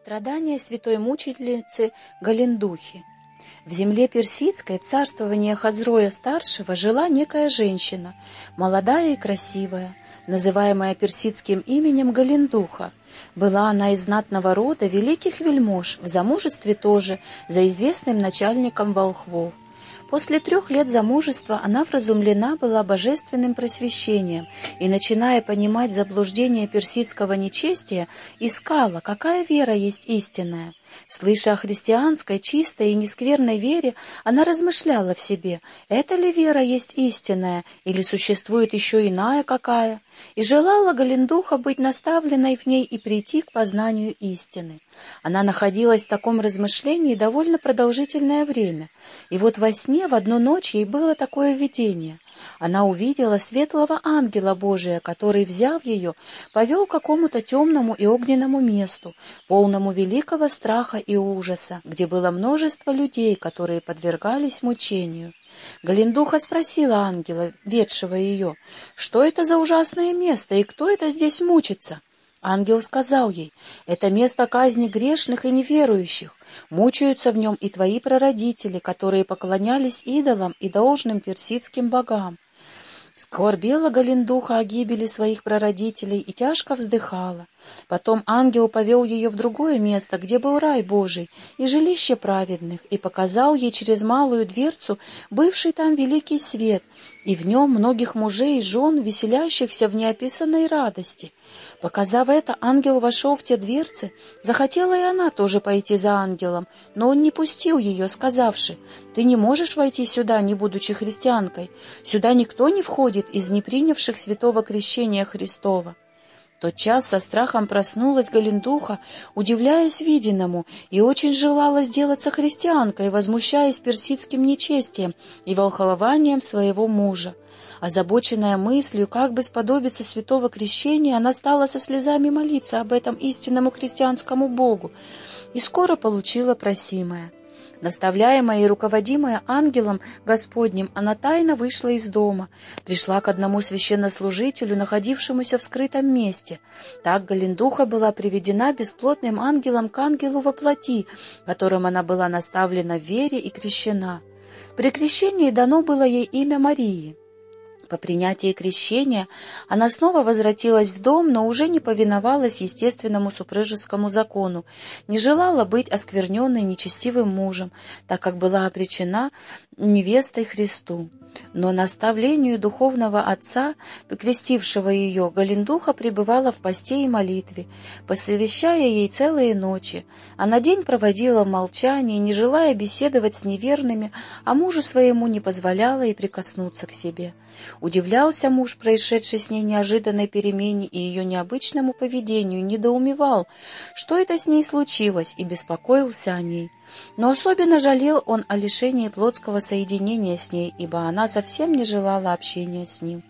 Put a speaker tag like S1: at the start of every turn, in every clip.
S1: Страдания святой мучительницы Галендухи. В земле персидской в царствовании Хазроя старшего жила некая женщина, молодая и красивая, называемая персидским именем Галендуха. Была она из знатного рода великих вельмож, в замужестве тоже, за известным начальником волхвов. После трех лет замужества она вразумлена была божественным просвещением и, начиная понимать заблуждение персидского нечестия, искала, какая вера есть истинная. Слыша о христианской, чистой и нескверной вере, она размышляла в себе, это ли вера есть истинная, или существует еще иная какая, и желала Галендуха быть наставленной в ней и прийти к познанию истины. Она находилась в таком размышлении довольно продолжительное время, и вот во сне в одну ночь ей было такое видение. Она увидела светлого ангела Божия, который, взяв ее, повел к какому-то темному и огненному месту, полному великого страха и ужаса, где было множество людей, которые подвергались мучению. Галендуха спросила ангела, ведшего ее, что это за ужасное место и кто это здесь мучится? Ангел сказал ей, это место казни грешных и неверующих. Мучаются в нем и твои прародители, которые поклонялись идолам и должным персидским богам. Скорбела Галендуха о гибели своих прародителей и тяжко вздыхала. Потом ангел повел ее в другое место, где был рай Божий и жилище праведных, и показал ей через малую дверцу бывший там великий свет, и в нем многих мужей и жен, веселящихся в неописанной радости. Показав это, ангел вошел в те дверцы. Захотела и она тоже пойти за ангелом, но он не пустил ее, сказавши, «Ты не можешь войти сюда, не будучи христианкой. Сюда никто не входит из непринявших святого крещения Христова». Тот час со страхом проснулась Галендуха, удивляясь виденному, и очень желала сделаться христианкой, возмущаясь персидским нечестием и волхолованием своего мужа. Озабоченная мыслью, как бы сподобиться святого крещения, она стала со слезами молиться об этом истинному христианскому Богу и скоро получила просимое. Наставляемая и руководимая ангелом Господним, она тайно вышла из дома, пришла к одному священнослужителю, находившемуся в скрытом месте. Так Галендуха была приведена бесплотным ангелом к ангелу во плоти, которым она была наставлена в вере и крещена. При крещении дано было ей имя Марии. По принятии крещения она снова возвратилась в дом, но уже не повиновалась естественному супружескому закону, не желала быть оскверненной нечестивым мужем, так как была обречена невестой Христу. Но наставлению духовного отца, крестившего ее, Галендуха пребывала в посте и молитве, посовещая ей целые ночи, а на день проводила в молчании, не желая беседовать с неверными, а мужу своему не позволяла и прикоснуться к себе. Удивлялся муж, происшедшей с ней неожиданной перемене и ее необычному поведению, недоумевал, что это с ней случилось, и беспокоился о ней. Но особенно жалел он о лишении плотского соединения с ней, ибо она совсем не желала общения с ним.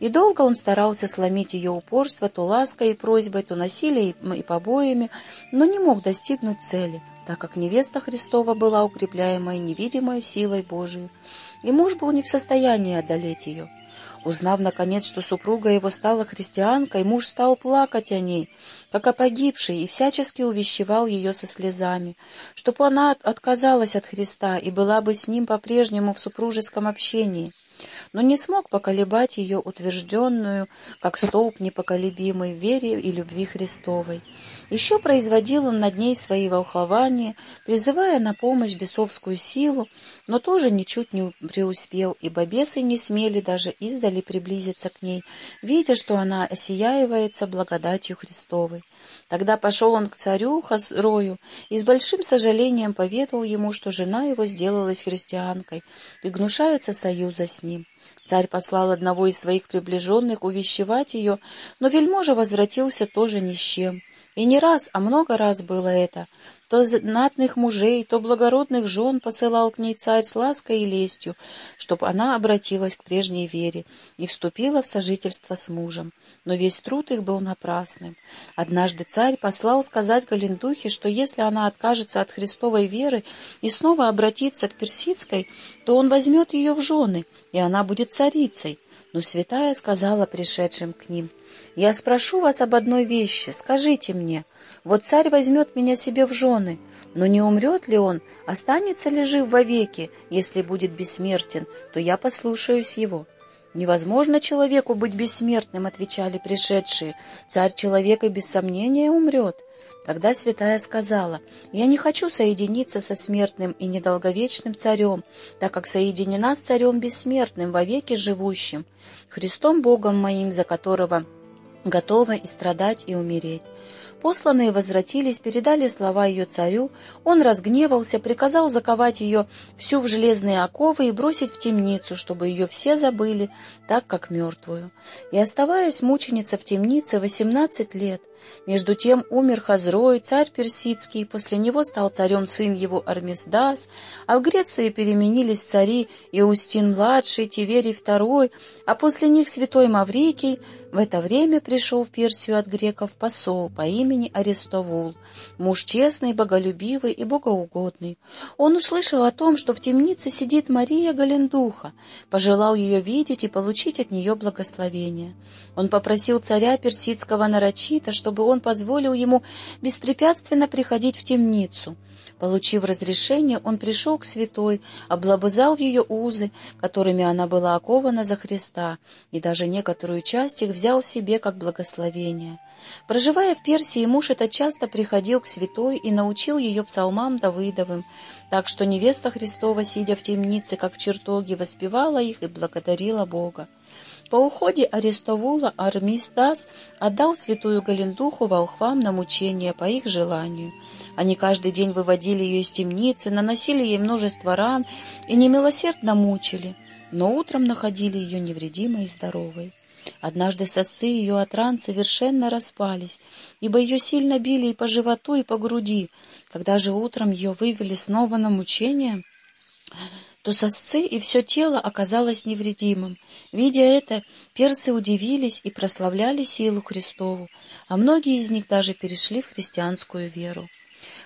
S1: И долго он старался сломить ее упорство то лаской и просьбой, то насилием и побоями, но не мог достигнуть цели, так как невеста Христова была укрепляемой невидимой силой Божией, и муж был не в состоянии одолеть ее. Узнав, наконец, что супруга его стала христианкой, муж стал плакать о ней, как о погибшей, и всячески увещевал ее со слезами, чтобы она отказалась от Христа и была бы с ним по-прежнему в супружеском общении но не смог поколебать ее утвержденную, как столб непоколебимой, вере и любви Христовой. Еще производил он над ней свои волхования, призывая на помощь бесовскую силу, но тоже ничуть не преуспел, ибо бесы не смели даже издали приблизиться к ней, видя, что она осияивается благодатью Христовой. Тогда пошел он к царю Хазрою и с большим сожалением поведал ему, что жена его сделалась христианкой и гнушается союза с ним. Царь послал одного из своих приближенных увещевать ее, но вельможа возвратился тоже ни с чем. И не раз, а много раз было это. То знатных мужей, то благородных жен посылал к ней царь с лаской и лестью, чтобы она обратилась к прежней вере и вступила в сожительство с мужем. Но весь труд их был напрасным. Однажды царь послал сказать Галендухе, что если она откажется от Христовой веры и снова обратится к персидской, то он возьмет ее в жены, и она будет царицей. Но святая сказала пришедшим к ним — Я спрошу вас об одной вещи. Скажите мне, вот царь возьмет меня себе в жены, но не умрет ли он, останется ли жив вовеки, если будет бессмертен, то я послушаюсь его». «Невозможно человеку быть бессмертным», — отвечали пришедшие. «Царь человека без сомнения умрет». Тогда святая сказала, «Я не хочу соединиться со смертным и недолговечным царем, так как соединена с царем бессмертным, вовеки живущим, Христом Богом моим, за которого готова и страдать, и умереть. Посланные возвратились, передали слова ее царю, он разгневался, приказал заковать ее всю в железные оковы и бросить в темницу, чтобы ее все забыли, так как мертвую. И, оставаясь мученица в темнице восемнадцать лет, между тем умер Хазрой, царь персидский, после него стал царем сын его Армисдас, а в Греции переменились цари Иустин-младший, Тиверий II, а после них святой Маврикий. В это время пришел в Персию от греков посол по имени Арестовул, муж честный, боголюбивый и богоугодный. Он услышал о том, что в темнице сидит Мария Галендуха, пожелал ее видеть и получить от нее благословение. Он попросил царя персидского нарочита, чтобы он позволил ему беспрепятственно приходить в темницу. Получив разрешение, он пришел к святой, облобызал ее узы, которыми она была окована за Христа, и даже некоторую часть их взял себе как благословение. Проживая в Персии, муж этот часто приходил к святой и научил ее псалмам Давыдовым, так что невеста Христова, сидя в темнице, как в чертоге, воспевала их и благодарила Бога. По уходе Арестовула Армистас отдал святую Галендуху волхвам на мучение по их желанию. Они каждый день выводили ее из темницы, наносили ей множество ран и немилосердно мучили, но утром находили ее невредимой и здоровой. Однажды сосы ее от ран совершенно распались, ибо ее сильно били и по животу, и по груди. Когда же утром ее вывели снова на мучение, то сосцы и все тело оказалось невредимым. Видя это, персы удивились и прославляли силу Христову, а многие из них даже перешли в христианскую веру.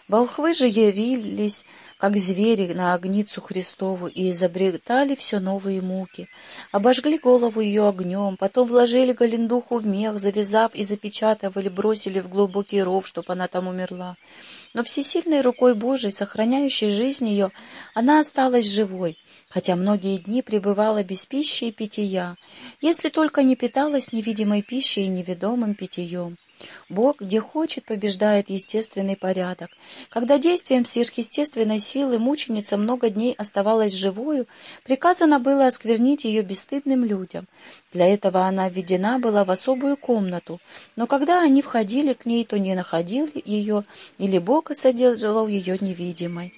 S1: Волхвы же ярились, как звери, на огницу Христову и изобретали все новые муки. Обожгли голову ее огнем, потом вложили Галендуху в мех, завязав и запечатывали, бросили в глубокий ров, чтоб она там умерла но всесильной рукой Божией, сохраняющей жизнь ее, она осталась живой, хотя многие дни пребывала без пищи и питья, если только не питалась невидимой пищей и неведомым питьем. Бог, где хочет, побеждает естественный порядок. Когда действием сверхъестественной силы мученица много дней оставалась живою, приказано было осквернить ее бесстыдным людям. Для этого она введена была в особую комнату, но когда они входили к ней, то не находили ее, или Бог содержал ее невидимой.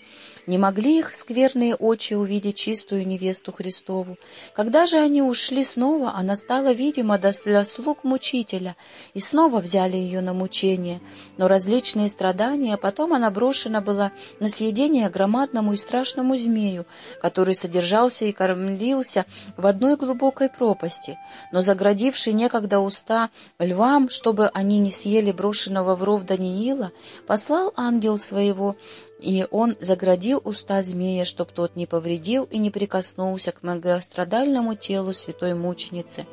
S1: Не могли их скверные очи увидеть чистую невесту Христову. Когда же они ушли снова, она стала видима для слуг мучителя, и снова взяли ее на мучение. Но различные страдания, потом она брошена была на съедение громадному и страшному змею, который содержался и кормлился в одной глубокой пропасти, но заградивший некогда уста львам, чтобы они не съели брошенного в ров Даниила, послал ангел своего и он заградил уста змея, чтоб тот не повредил и не прикоснулся к многострадальному телу святой мученицы.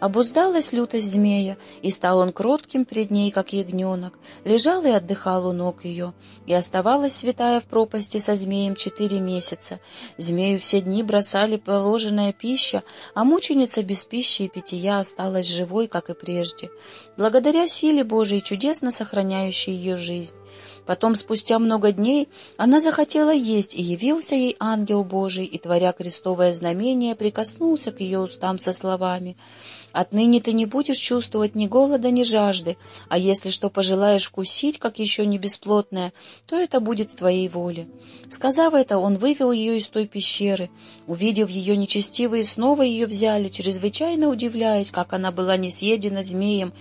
S1: Обуздалась лютость змея, и стал он кротким пред ней, как ягненок, лежал и отдыхал у ног ее, и оставалась святая в пропасти со змеем четыре месяца. Змею все дни бросали положенная пища, а мученица без пищи и питья осталась живой, как и прежде, благодаря силе Божией, чудесно сохраняющей ее жизнь. Потом, спустя много дней, она захотела есть, и явился ей ангел Божий, и, творя крестовое знамение, прикоснулся к ее устам со словами Отныне ты не будешь чувствовать ни голода, ни жажды, а если что пожелаешь вкусить, как еще не бесплотное, то это будет в твоей воле». Сказав это, он вывел ее из той пещеры. Увидев ее нечестивые, снова ее взяли, чрезвычайно удивляясь, как она была не съедена змеем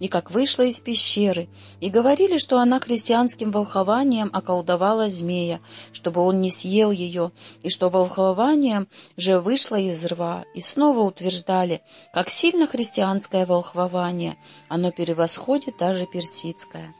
S1: и как вышла из пещеры, и говорили, что она христианским волхованием околдовала змея, чтобы он не съел ее, и что волхованием же вышла из рва, и снова утверждали, как сильно христианское волхвование, оно превосходит даже персидское.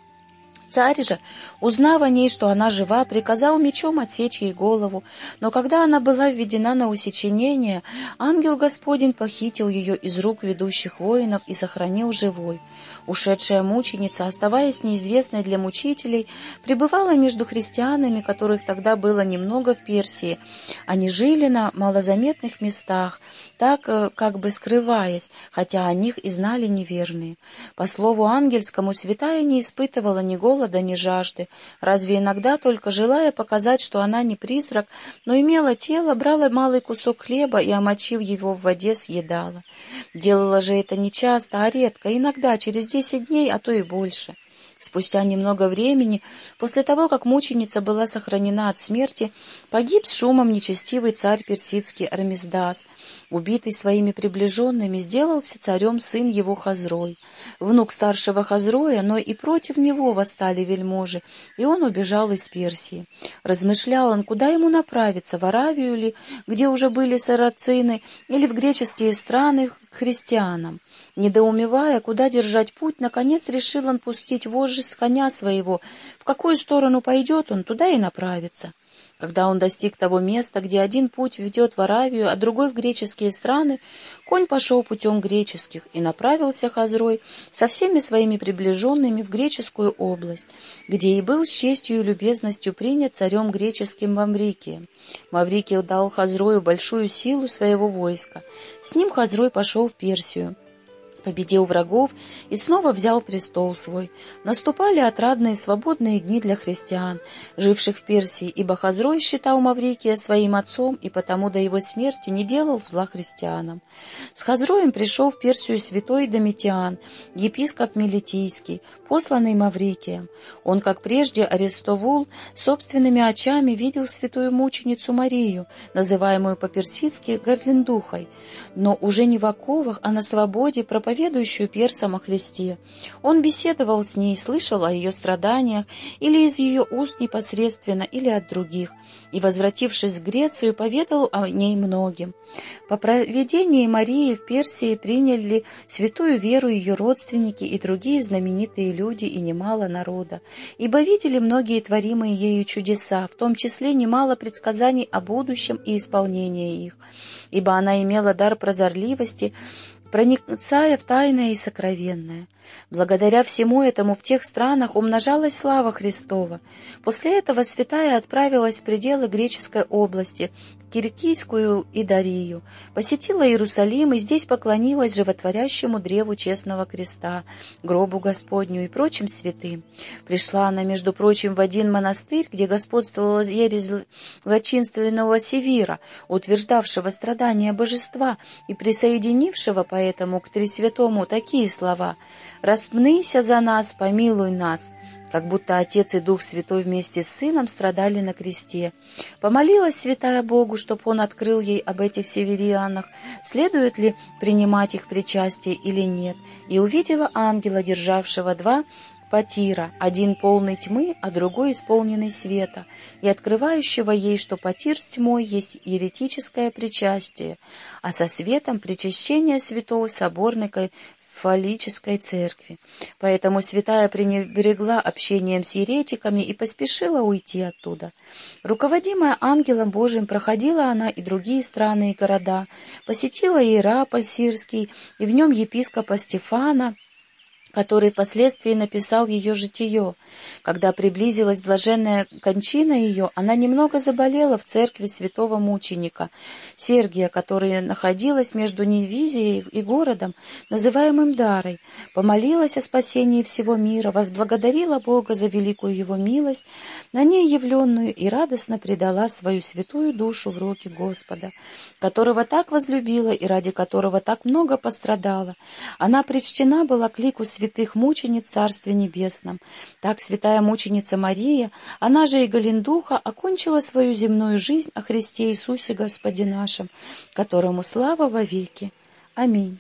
S1: Царь же, узнав о ней, что она жива, приказал мечом отсечь ей голову, но когда она была введена на усечение, ангел Господень похитил ее из рук ведущих воинов и сохранил живой. Ушедшая мученица, оставаясь неизвестной для мучителей, пребывала между христианами, которых тогда было немного в Персии. Они жили на малозаметных местах, так э, как бы скрываясь, хотя о них и знали неверные. По слову ангельскому, святая не испытывала ни голода, голода, ни жажды. Разве иногда, только желая показать, что она не призрак, но имела тело, брала малый кусок хлеба и, омочив его в воде, съедала. Делала же это не часто, а редко, иногда, через десять дней, а то и больше. Спустя немного времени, после того, как мученица была сохранена от смерти, погиб с шумом нечестивый царь персидский Армиздас. Убитый своими приближенными, сделался царем сын его Хазрой. Внук старшего Хазроя, но и против него восстали вельможи, и он убежал из Персии. Размышлял он, куда ему направиться, в Аравию ли, где уже были сарацины, или в греческие страны к христианам. Недоумевая, куда держать путь, наконец решил он пустить вожжи с коня своего. В какую сторону пойдет он, туда и направится. Когда он достиг того места, где один путь ведет в Аравию, а другой в греческие страны, конь пошел путем греческих и направился Хазрой со всеми своими приближенными в греческую область, где и был с честью и любезностью принят царем греческим Маврикием. Маврикий дал Хазрою большую силу своего войска. С ним Хазрой пошел в Персию победил врагов и снова взял престол свой. Наступали отрадные свободные дни для христиан, живших в Персии, ибо Хазрой считал Маврикия своим отцом и потому до его смерти не делал зла христианам. С Хазроем пришел в Персию святой Домитиан, епископ Мелитийский, посланный Маврикием. Он, как прежде арестовул, собственными очами видел святую мученицу Марию, называемую по-персидски Гарлендухой, но уже не в оковах, а на свободе проповедовал проповедующую персам о Христе. Он беседовал с ней, слышал о ее страданиях или из ее уст непосредственно, или от других, и, возвратившись в Грецию, поведал о ней многим. По проведении Марии в Персии приняли святую веру ее родственники и другие знаменитые люди и немало народа, ибо видели многие творимые ею чудеса, в том числе немало предсказаний о будущем и исполнении их, ибо она имела дар прозорливости, проникая в тайное и сокровенное. Благодаря всему этому в тех странах умножалась слава Христова. После этого святая отправилась в пределы греческой области, Кирикийскую и Дарию, посетила Иерусалим и здесь поклонилась животворящему древу честного креста, гробу Господню и прочим святым. Пришла она, между прочим, в один монастырь, где господствовала ересь злочинственного Севира, утверждавшего страдания божества и присоединившего поэтому к Тресвятому такие слова. «Распнися за нас, помилуй нас», как будто Отец и Дух Святой вместе с Сыном страдали на кресте. Помолилась святая Богу, чтоб Он открыл ей об этих северианах, следует ли принимать их причастие или нет, и увидела ангела, державшего два потира, один полный тьмы, а другой исполненный света, и открывающего ей, что потир с тьмой есть еретическое причастие, а со светом причащение святого соборной фаллической церкви. Поэтому святая пренебрегла общением с еретиками и поспешила уйти оттуда. Руководимая ангелом Божиим проходила она и другие страны и города, посетила Иераполь Сирский и в нем епископа Стефана, который впоследствии написал ее житие. Когда приблизилась блаженная кончина ее, она немного заболела в церкви святого мученика Сергия, которая находилась между Невизией и городом, называемым Дарой, помолилась о спасении всего мира, возблагодарила Бога за великую его милость, на ней явленную, и радостно предала свою святую душу в руки Господа, которого так возлюбила и ради которого так много пострадала. Она причтена была к лику святых святых мучениц Царстве Небесном. Так святая мученица Мария, она же и Галендуха, окончила свою земную жизнь о Христе Иисусе Господе нашем, которому слава во веки. Аминь.